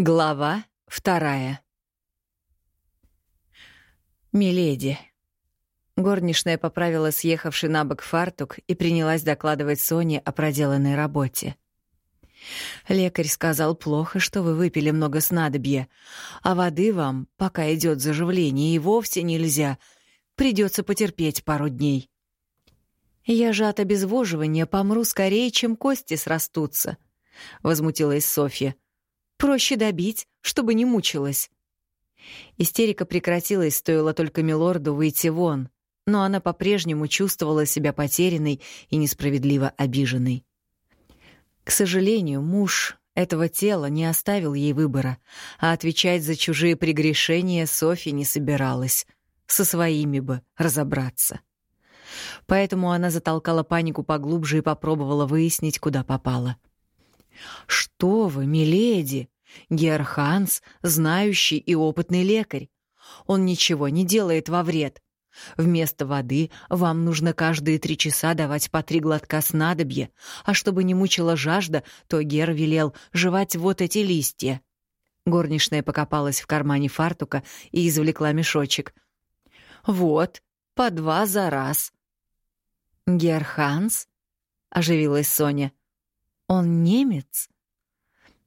Глава вторая. «Миледи». Горничная поправила съехавший на бок фартук и принялась докладывать Соне о проделанной работе. «Лекарь сказал, плохо, что вы выпили много снадобья, а воды вам, пока идет заживление, и вовсе нельзя. Придется потерпеть пару дней». «Я же от обезвоживания помру скорее, чем кости срастутся», — возмутилась Софья. — Проще добить, чтобы не мучилась. Истерика прекратилась, стоило только Милорду выйти вон, но она по-прежнему чувствовала себя потерянной и несправедливо обиженной. К сожалению, муж этого тела не оставил ей выбора, а отвечать за чужие прегрешения Софья не собиралась. Со своими бы разобраться. Поэтому она затолкала панику поглубже и попробовала выяснить, куда попала. — «Что вы, миледи! Герханс — знающий и опытный лекарь. Он ничего не делает во вред. Вместо воды вам нужно каждые три часа давать по три глотка снадобья, а чтобы не мучила жажда, то Гер велел жевать вот эти листья». Горничная покопалась в кармане фартука и извлекла мешочек. «Вот, по два за раз». «Герханс?» — оживилась Соня. Он немец?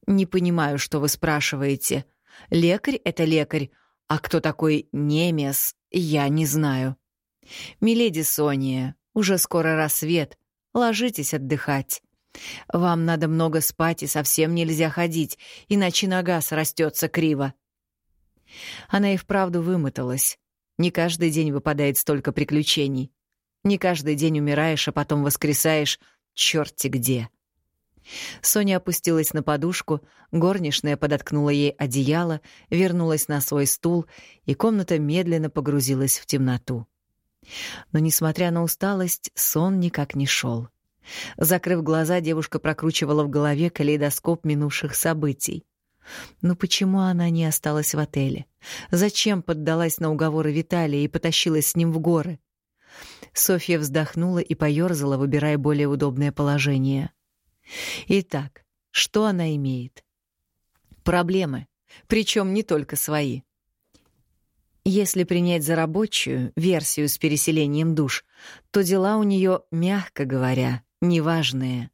Не понимаю, что вы спрашиваете. Лекарь — это лекарь, а кто такой немец, я не знаю. Миледи Сония, уже скоро рассвет. Ложитесь отдыхать. Вам надо много спать и совсем нельзя ходить, иначе нога срастется криво. Она и вправду вымоталась. Не каждый день выпадает столько приключений. Не каждый день умираешь, а потом воскресаешь черти где. Соня опустилась на подушку, горничная подоткнула ей одеяло, вернулась на свой стул, и комната медленно погрузилась в темноту. Но, несмотря на усталость, сон никак не шел. Закрыв глаза, девушка прокручивала в голове калейдоскоп минувших событий. Ну почему она не осталась в отеле? Зачем поддалась на уговоры Виталия и потащилась с ним в горы? Софья вздохнула и поёрзала, выбирая более удобное положение. Итак, что она имеет? Проблемы, причем не только свои. Если принять за рабочую версию с переселением душ, то дела у нее, мягко говоря, неважные.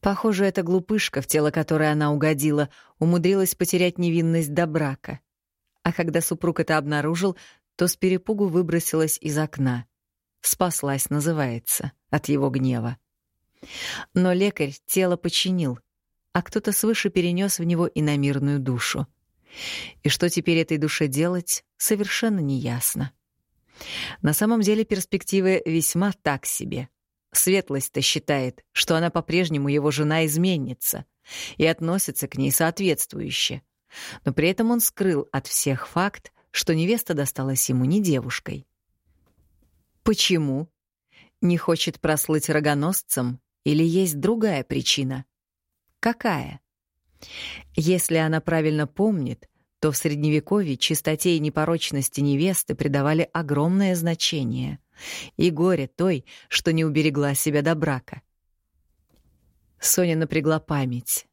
Похоже, эта глупышка, в тело которой она угодила, умудрилась потерять невинность до брака. А когда супруг это обнаружил, то с перепугу выбросилась из окна. Спаслась, называется, от его гнева. Но лекарь тело починил, а кто-то свыше перенес в него иномирную душу. И что теперь этой душе делать, совершенно неясно. На самом деле перспективы весьма так себе. Светлость-то считает, что она по-прежнему его жена-изменница и относится к ней соответствующе. Но при этом он скрыл от всех факт, что невеста досталась ему не девушкой. Почему? Не хочет прослыть рогоносцем или есть другая причина? Какая? Если она правильно помнит, то в Средневековье чистоте и непорочности невесты придавали огромное значение. И горе той, что не уберегла себя до брака. Соня напрягла память.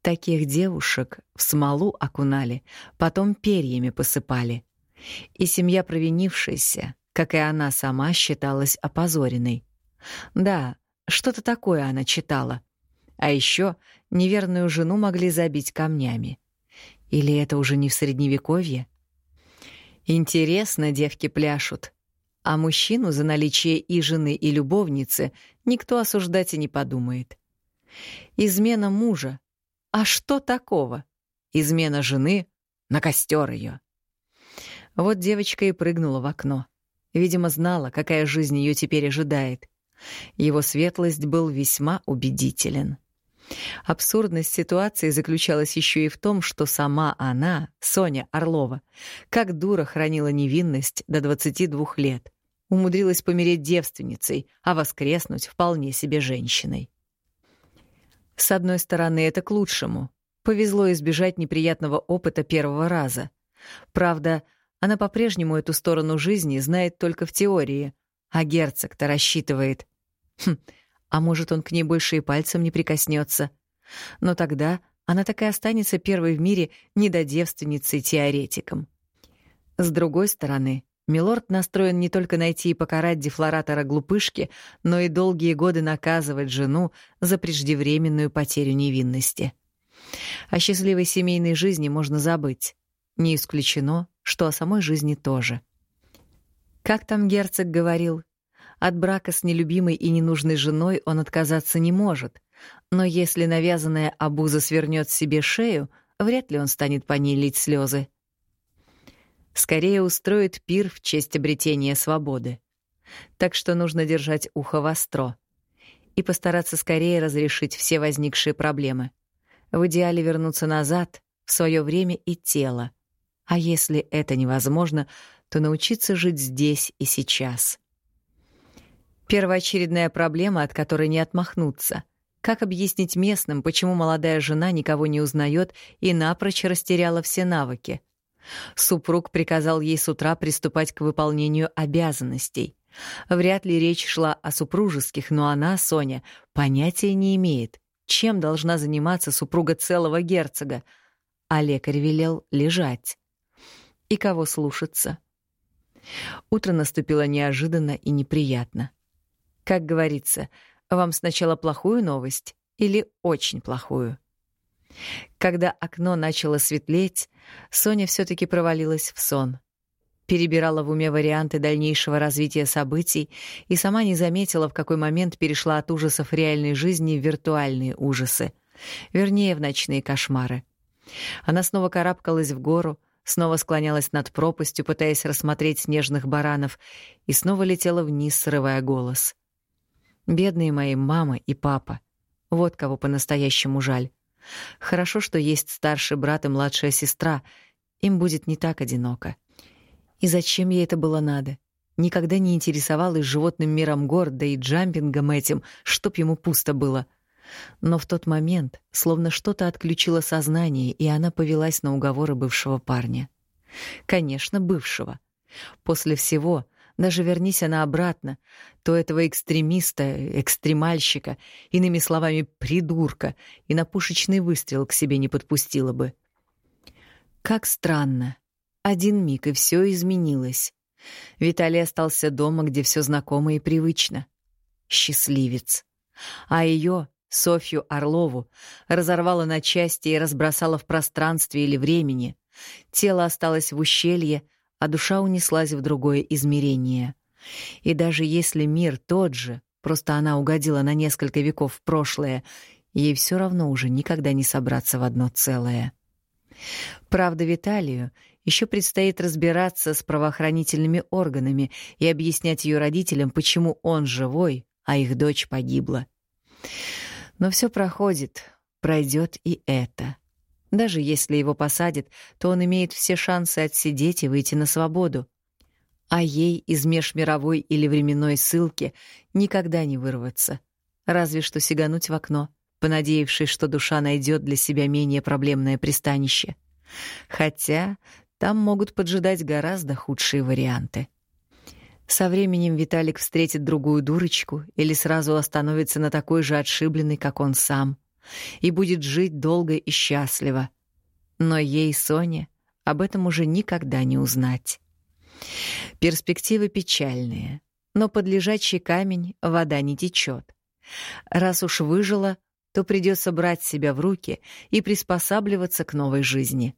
Таких девушек в смолу окунали, потом перьями посыпали. И семья провинившаяся, как и она сама, считалась опозоренной. Да, что-то такое она читала. А еще неверную жену могли забить камнями. Или это уже не в средневековье? Интересно, девки пляшут. А мужчину за наличие и жены, и любовницы никто осуждать и не подумает. Измена мужа. А что такого? Измена жены на костер ее. Вот девочка и прыгнула в окно. Видимо, знала, какая жизнь ее теперь ожидает. Его светлость был весьма убедителен. Абсурдность ситуации заключалась еще и в том, что сама она, Соня Орлова, как дура хранила невинность до 22 лет, умудрилась помереть девственницей, а воскреснуть вполне себе женщиной. С одной стороны, это к лучшему. Повезло избежать неприятного опыта первого раза. Правда, она по-прежнему эту сторону жизни знает только в теории, а герцог-то рассчитывает, Хм, а может, он к ней больше и пальцем не прикоснется. Но тогда она так и останется первой в мире недодевственницей-теоретиком. С другой стороны, Милорд настроен не только найти и покарать дефлоратора глупышки, но и долгие годы наказывать жену за преждевременную потерю невинности. О счастливой семейной жизни можно забыть. Не исключено, что о самой жизни тоже. Как там герцог говорил, от брака с нелюбимой и ненужной женой он отказаться не может, но если навязанная обуза свернет себе шею, вряд ли он станет по ней лить слезы. Скорее устроит пир в честь обретения свободы. Так что нужно держать ухо востро и постараться скорее разрешить все возникшие проблемы. В идеале вернуться назад, в свое время и тело. А если это невозможно, то научиться жить здесь и сейчас. Первоочередная проблема, от которой не отмахнуться. Как объяснить местным, почему молодая жена никого не узнает и напрочь растеряла все навыки? Супруг приказал ей с утра приступать к выполнению обязанностей. Вряд ли речь шла о супружеских, но она, Соня, понятия не имеет, чем должна заниматься супруга целого герцога, а лекарь велел лежать. И кого слушаться? Утро наступило неожиданно и неприятно. Как говорится, вам сначала плохую новость или очень плохую? Когда окно начало светлеть, Соня все таки провалилась в сон. Перебирала в уме варианты дальнейшего развития событий и сама не заметила, в какой момент перешла от ужасов реальной жизни в виртуальные ужасы. Вернее, в ночные кошмары. Она снова карабкалась в гору, снова склонялась над пропастью, пытаясь рассмотреть снежных баранов, и снова летела вниз, срывая голос. Бедные мои мама и папа. Вот кого по-настоящему жаль. Хорошо, что есть старший брат и младшая сестра. Им будет не так одиноко. И зачем ей это было надо? Никогда не интересовалась животным миром гор, да и джампингом этим, чтоб ему пусто было. Но в тот момент словно что-то отключило сознание, и она повелась на уговоры бывшего парня. Конечно, бывшего. После всего, даже вернись она обратно, то этого экстремиста, экстремальщика, иными словами, придурка, и на пушечный выстрел к себе не подпустила бы. Как странно. Один миг, и все изменилось. Виталий остался дома, где все знакомо и привычно. Счастливец. А ее, Софью Орлову, разорвала на части и разбросала в пространстве или времени. Тело осталось в ущелье, а душа унеслась в другое измерение. И даже если мир тот же, просто она угодила на несколько веков в прошлое, ей все равно уже никогда не собраться в одно целое. Правда, Виталию еще предстоит разбираться с правоохранительными органами и объяснять ее родителям, почему он живой, а их дочь погибла. Но все проходит, пройдет и это. Даже если его посадят, то он имеет все шансы отсидеть и выйти на свободу. А ей из межмировой или временной ссылки никогда не вырваться. Разве что сигануть в окно, понадеявшись, что душа найдет для себя менее проблемное пристанище. Хотя там могут поджидать гораздо худшие варианты. Со временем Виталик встретит другую дурочку или сразу остановится на такой же отшибленной, как он сам — и будет жить долго и счастливо. Но ей, Соне, об этом уже никогда не узнать. Перспективы печальные, но под лежачий камень вода не течет. Раз уж выжила, то придется брать себя в руки и приспосабливаться к новой жизни.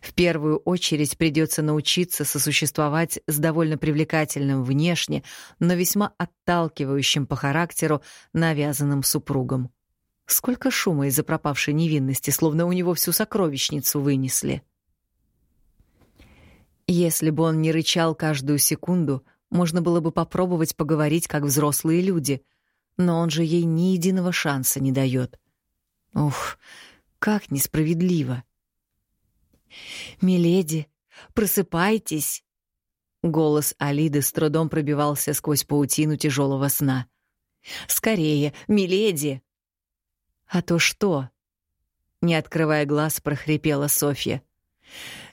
В первую очередь придется научиться сосуществовать с довольно привлекательным внешне, но весьма отталкивающим по характеру навязанным супругом. Сколько шума из-за пропавшей невинности, словно у него всю сокровищницу вынесли. Если бы он не рычал каждую секунду, можно было бы попробовать поговорить как взрослые люди, но он же ей ни единого шанса не дает. Ух, как несправедливо. «Миледи, просыпайтесь!» Голос Алиды с трудом пробивался сквозь паутину тяжелого сна. «Скорее, миледи!» «А то что?» Не открывая глаз, прохрипела Софья.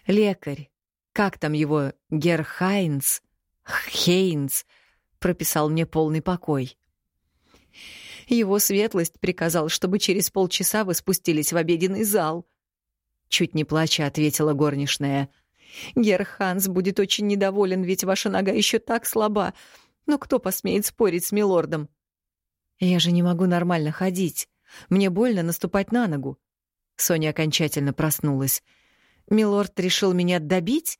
«Лекарь, как там его, Герхайнс, Хейнс, прописал мне полный покой». Его светлость приказал, чтобы через полчаса вы спустились в обеденный зал. Чуть не плача ответила горничная. Герханс будет очень недоволен, ведь ваша нога еще так слаба. Но кто посмеет спорить с милордом? Я же не могу нормально ходить. Мне больно наступать на ногу. Соня окончательно проснулась. Милорд решил меня добить?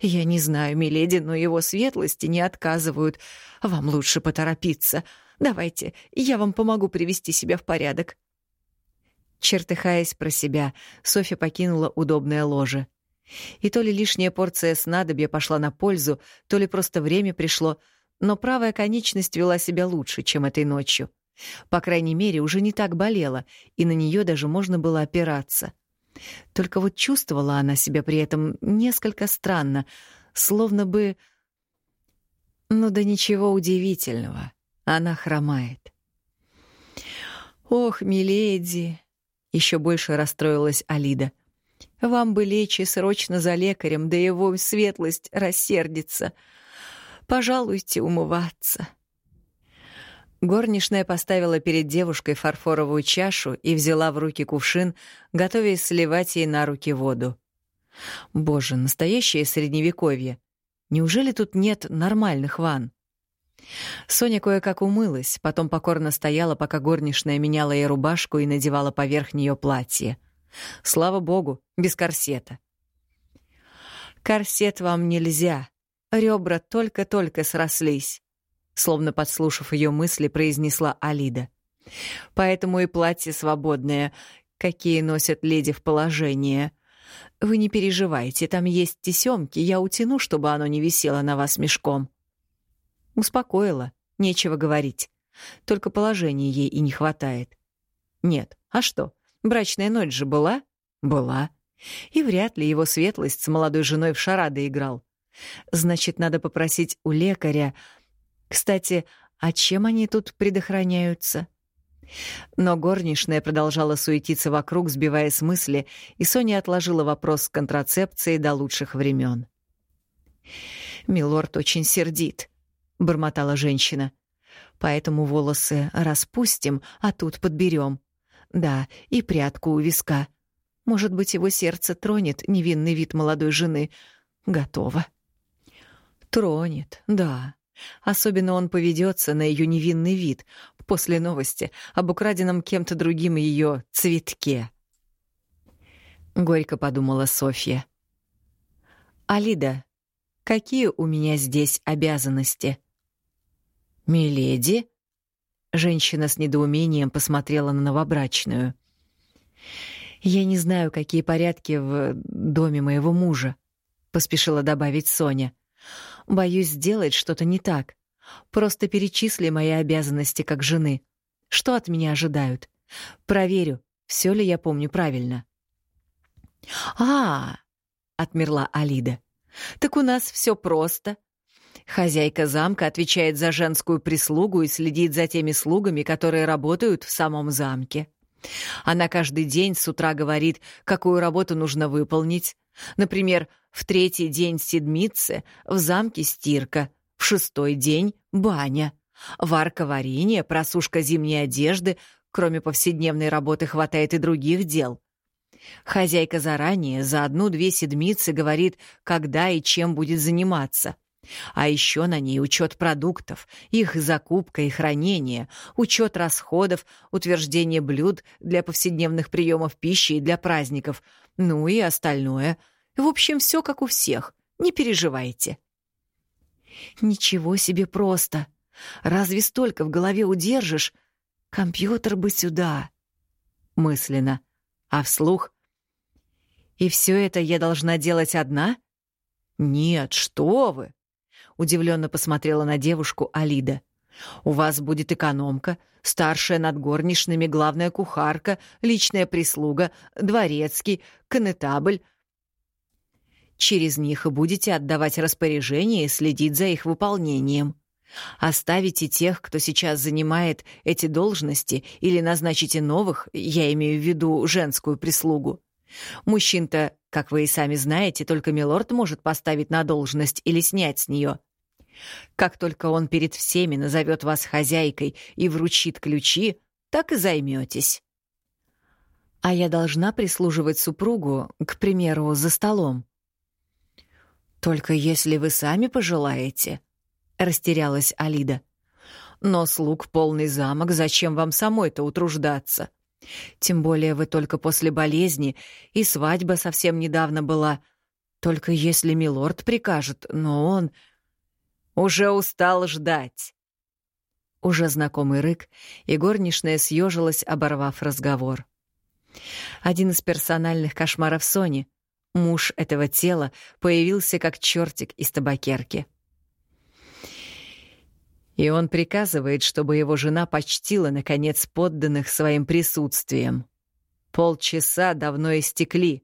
Я не знаю, миледи, но его светлости не отказывают. Вам лучше поторопиться. Давайте, я вам помогу привести себя в порядок. Чертыхаясь про себя, Софья покинула удобное ложе. И то ли лишняя порция снадобья пошла на пользу, то ли просто время пришло, но правая конечность вела себя лучше, чем этой ночью. По крайней мере, уже не так болела, и на нее даже можно было опираться. Только вот чувствовала она себя при этом несколько странно, словно бы... Ну да ничего удивительного, она хромает. «Ох, миледи!» — еще больше расстроилась Алида. «Вам бы лечь и срочно за лекарем, да его светлость рассердится. Пожалуйте умываться». Горничная поставила перед девушкой фарфоровую чашу и взяла в руки кувшин, готовясь сливать ей на руки воду. Боже, настоящее средневековье. Неужели тут нет нормальных ванн? Соня кое-как умылась, потом покорно стояла, пока горничная меняла ей рубашку и надевала поверх нее платье. Слава богу, без корсета. «Корсет вам нельзя. Ребра только-только срослись», словно подслушав ее мысли, произнесла Алида. Поэтому и платье свободное, какие носят леди в положение. Вы не переживайте, там есть тесемки, я утяну, чтобы оно не висело на вас мешком. Успокоила, нечего говорить. Только положения ей и не хватает. Нет, а что, брачная ночь же была? Была. И вряд ли его светлость с молодой женой в шарады играл. Значит, надо попросить у лекаря кстати, а чем они тут предохраняются? Но горничная продолжала суетиться вокруг, сбивая с мысли, и Соня отложила вопрос с контрацепцией до лучших времен. «Милорд очень сердит», — бормотала женщина. «Поэтому волосы распустим, а тут подберем. Да, и прядку у виска. Может быть, его сердце тронет невинный вид молодой жены. Готово». «Тронет, да», Особенно он поведется на ее невинный вид после новости об украденном кем-то другим ее цветке. Горько подумала Софья. «Алида, какие у меня здесь обязанности?» «Миледи?» Женщина с недоумением посмотрела на новобрачную. «Я не знаю, какие порядки в доме моего мужа», — поспешила добавить Соня. Боюсь сделать что-то не так. Просто перечисли мои обязанности как жены. Что от меня ожидают? Проверю, все ли я помню правильно. А, отмерла Алида. Так у нас все просто. Хозяйка замка отвечает за женскую прислугу и следит за теми слугами, которые работают в самом замке. Она каждый день с утра говорит, какую работу нужно выполнить. Например, в третий день седмицы в замке стирка, в шестой день — баня. Варка варенья, просушка зимней одежды, кроме повседневной работы хватает и других дел. Хозяйка заранее за одну-две седмицы говорит, когда и чем будет заниматься. А еще на ней учет продуктов, их закупка и хранение, учет расходов, утверждение блюд для повседневных приемов пищи и для праздников, ну и остальное — в общем, все как у всех. Не переживайте. Ничего себе просто. Разве столько в голове удержишь? Компьютер бы сюда. Мысленно. А вслух? И все это я должна делать одна? Нет, что вы? Удивленно посмотрела на девушку Алида. У вас будет экономка, старшая над горничными, главная кухарка, личная прислуга, дворецкий, конетабль, Через них и будете отдавать распоряжения и следить за их выполнением. Оставите тех, кто сейчас занимает эти должности, или назначите новых, я имею в виду женскую прислугу. Мужчин-то, как вы и сами знаете, только милорд может поставить на должность или снять с нее. Как только он перед всеми назовет вас хозяйкой и вручит ключи, так и займетесь. А я должна прислуживать супругу, к примеру, за столом. Только если вы сами пожелаете, растерялась Алида. Но слуг полный замок, зачем вам самой-то утруждаться? Тем более вы только после болезни, и свадьба совсем недавно была. Только если милорд прикажет, но он... Уже устал ждать. Уже знакомый рык, и горничная съежилась, оборвав разговор. Один из персональных кошмаров Сони. Муж этого тела появился как чертик из табакерки. И он приказывает, чтобы его жена почтила, наконец, подданных своим присутствием. Полчаса давно истекли.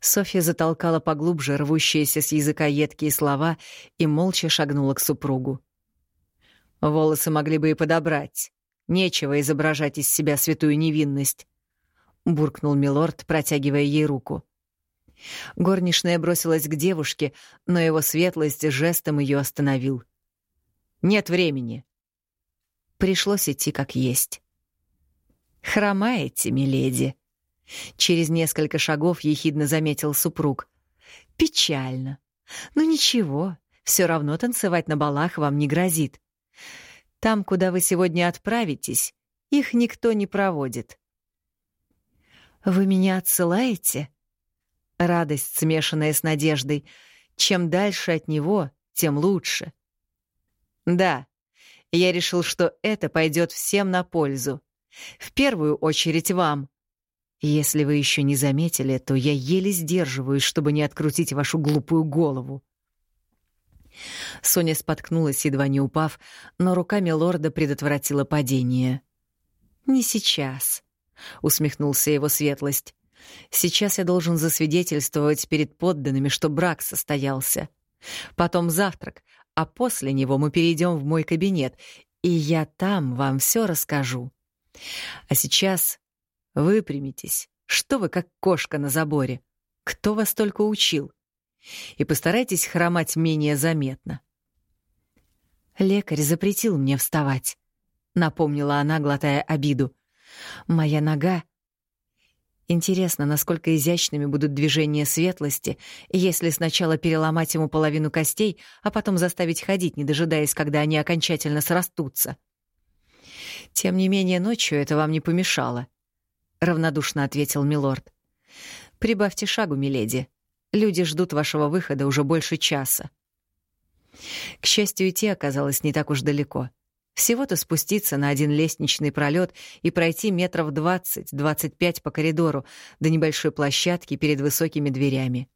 Софья затолкала поглубже рвущиеся с языка едкие слова и молча шагнула к супругу. Волосы могли бы и подобрать. Нечего изображать из себя святую невинность. Буркнул милорд, протягивая ей руку. Горничная бросилась к девушке, но его светлость жестом ее остановил. Нет времени. Пришлось идти как есть. «Хромаете, миледи», — через несколько шагов ехидно заметил супруг. «Печально. Но ничего, все равно танцевать на балах вам не грозит. Там, куда вы сегодня отправитесь, их никто не проводит». «Вы меня отсылаете?» Радость, смешанная с надеждой. Чем дальше от него, тем лучше. Да, я решил, что это пойдет всем на пользу. В первую очередь вам. Если вы еще не заметили, то я еле сдерживаюсь, чтобы не открутить вашу глупую голову. Соня споткнулась, едва не упав, но руками лорда предотвратила падение. «Не сейчас», — усмехнулся его светлость. «Сейчас я должен засвидетельствовать перед подданными, что брак состоялся. Потом завтрак, а после него мы перейдем в мой кабинет, и я там вам все расскажу. А сейчас выпрямитесь. Что вы как кошка на заборе? Кто вас только учил? И постарайтесь хромать менее заметно. Лекарь запретил мне вставать, напомнила она, глотая обиду. Моя нога Интересно, насколько изящными будут движения светлости, если сначала переломать ему половину костей, а потом заставить ходить, не дожидаясь, когда они окончательно срастутся. Тем не менее, ночью это вам не помешало, равнодушно ответил милорд. Прибавьте шагу, миледи. Люди ждут вашего выхода уже больше часа. К счастью, идти оказалось не так уж далеко. Всего-то спуститься на один лестничный пролет и пройти метров двадцать-двадцать пять по коридору до небольшой площадки перед высокими дверями.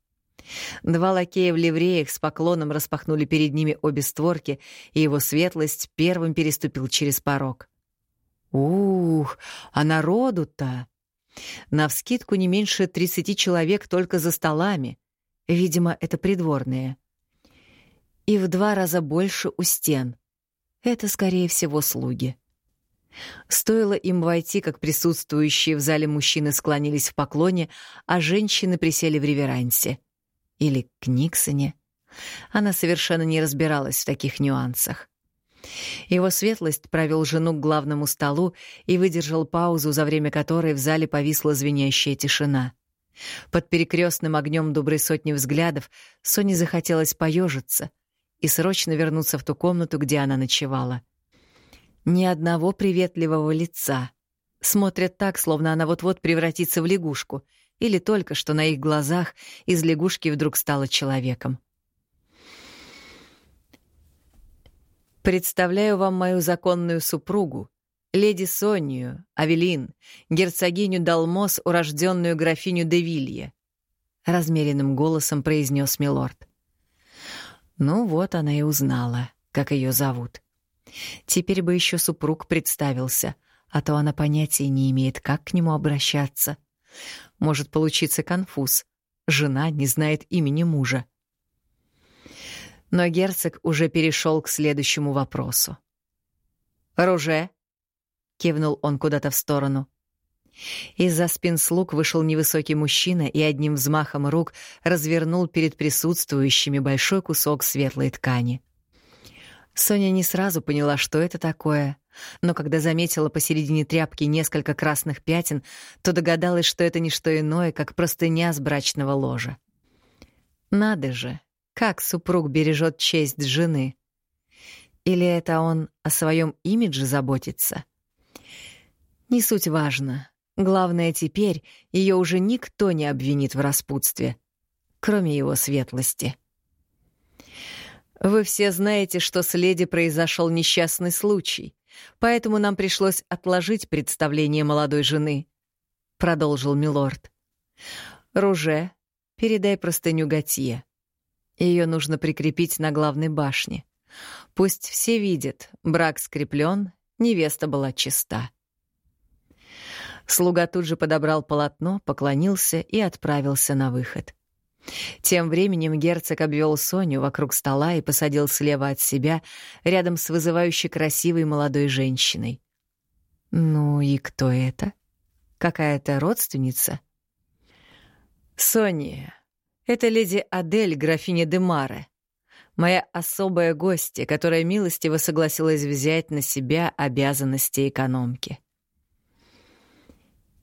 Два лакея в ливреях с поклоном распахнули перед ними обе створки, и его светлость первым переступил через порог. Ух, а народу-то! Навскидку не меньше тридцати человек только за столами. Видимо, это придворные. И в два раза больше у стен — это, скорее всего, слуги. Стоило им войти, как присутствующие в зале мужчины склонились в поклоне, а женщины присели в реверансе. Или к Никсоне. Она совершенно не разбиралась в таких нюансах. Его светлость провел жену к главному столу и выдержал паузу, за время которой в зале повисла звенящая тишина. Под перекрестным огнем доброй сотни взглядов Соне захотелось поежиться — и срочно вернуться в ту комнату, где она ночевала. Ни одного приветливого лица. Смотрят так, словно она вот-вот превратится в лягушку, или только что на их глазах из лягушки вдруг стала человеком. Представляю вам мою законную супругу, леди Сонию, Авелин, герцогиню Далмос, урожденную графиню де Вилье, размеренным голосом произнес милорд. Ну вот она и узнала, как ее зовут. Теперь бы еще супруг представился, а то она понятия не имеет, как к нему обращаться. Может получиться конфуз. Жена не знает имени мужа. Но герцог уже перешел к следующему вопросу. «Руже?» — кивнул он куда-то в сторону. Из-за спин слуг вышел невысокий мужчина и одним взмахом рук развернул перед присутствующими большой кусок светлой ткани. Соня не сразу поняла, что это такое, но когда заметила посередине тряпки несколько красных пятен, то догадалась, что это не что иное, как простыня с брачного ложа. Надо же, как супруг бережет честь жены. Или это он о своем имидже заботится? Не суть важно. Главное, теперь ее уже никто не обвинит в распутстве, кроме его светлости. Вы все знаете, что с леди произошел несчастный случай, поэтому нам пришлось отложить представление молодой жены, продолжил милорд. Руже, передай простыню Готье. Ее нужно прикрепить на главной башне. Пусть все видят, брак скреплен, невеста была чиста. Слуга тут же подобрал полотно, поклонился и отправился на выход. Тем временем герцог обвел Соню вокруг стола и посадил слева от себя, рядом с вызывающе красивой молодой женщиной. «Ну и кто это? Какая-то родственница?» «Соня, это леди Адель, графиня де Маре, моя особая гостья, которая милостиво согласилась взять на себя обязанности экономки».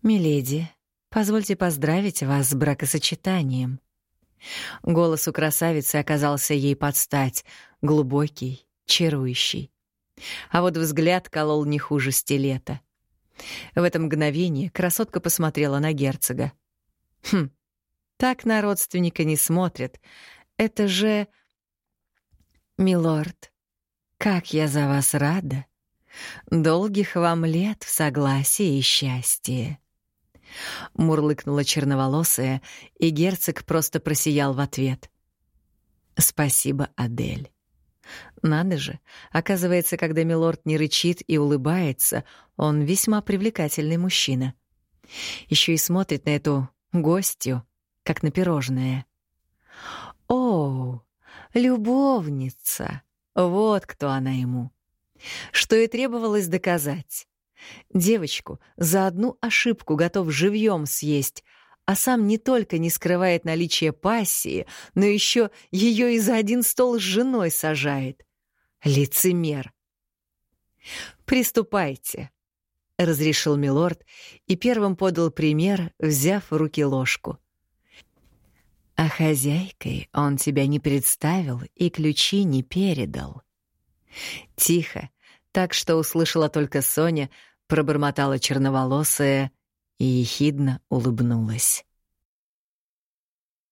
«Миледи, позвольте поздравить вас с бракосочетанием». Голос у красавицы оказался ей под стать, глубокий, чарующий. А вот взгляд колол не хуже стилета. В это мгновение красотка посмотрела на герцога. «Хм, так на родственника не смотрят. Это же... Милорд, как я за вас рада. Долгих вам лет в согласии и счастье. Мурлыкнула черноволосая, и герцог просто просиял в ответ. «Спасибо, Адель». Надо же, оказывается, когда милорд не рычит и улыбается, он весьма привлекательный мужчина. Еще и смотрит на эту гостью, как на пирожное. О, любовница! Вот кто она ему. Что и требовалось доказать. Девочку за одну ошибку готов живьем съесть, а сам не только не скрывает наличие пассии, но еще ее и за один стол с женой сажает. Лицемер. «Приступайте», — разрешил милорд и первым подал пример, взяв в руки ложку. А хозяйкой он тебя не представил и ключи не передал. Тихо, так что услышала только Соня, пробормотала черноволосая и ехидно улыбнулась.